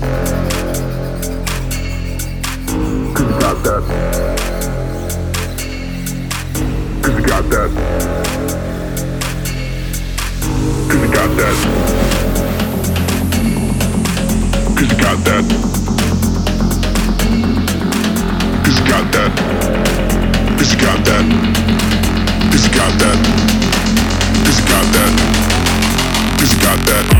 that. Cause you got that. Cause you got that. Cause you got that. Cause you got that. Cause you got that. Cause you got that. Cause you got that. Cause you got that. Cause you got that.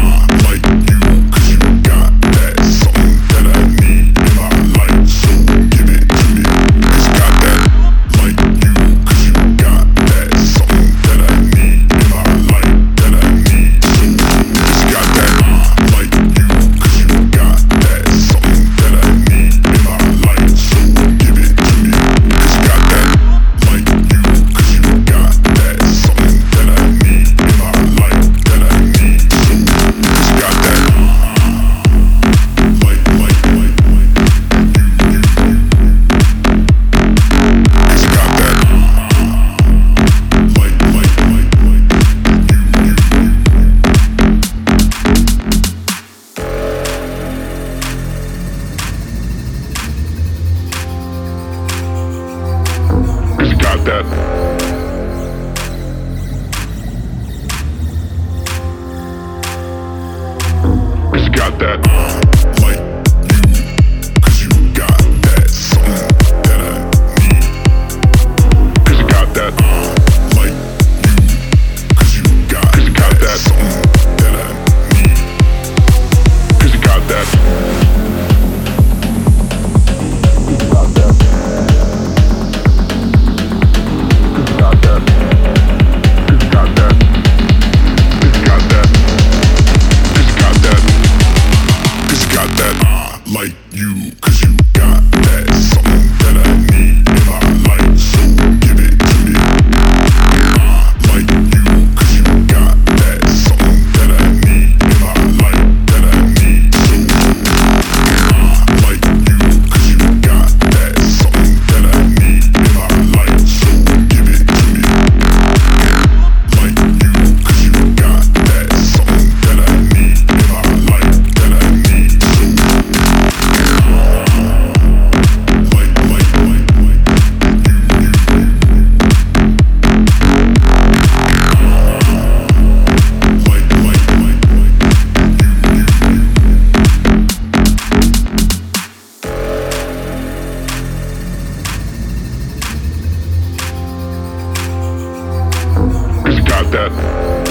that.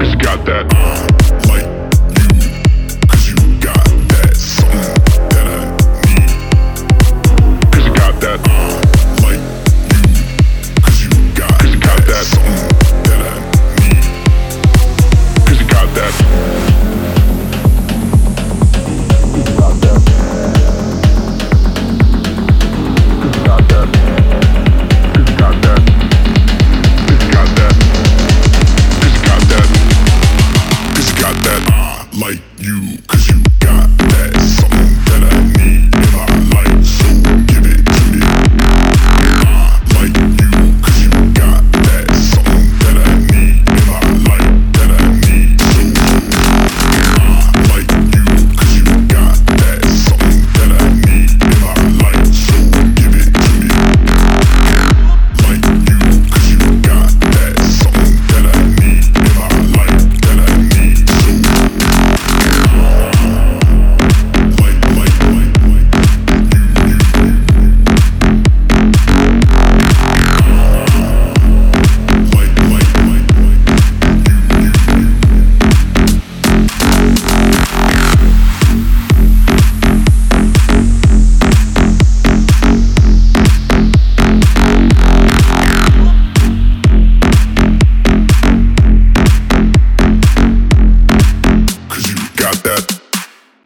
It's got that. Cause you got that something that I need in my life. So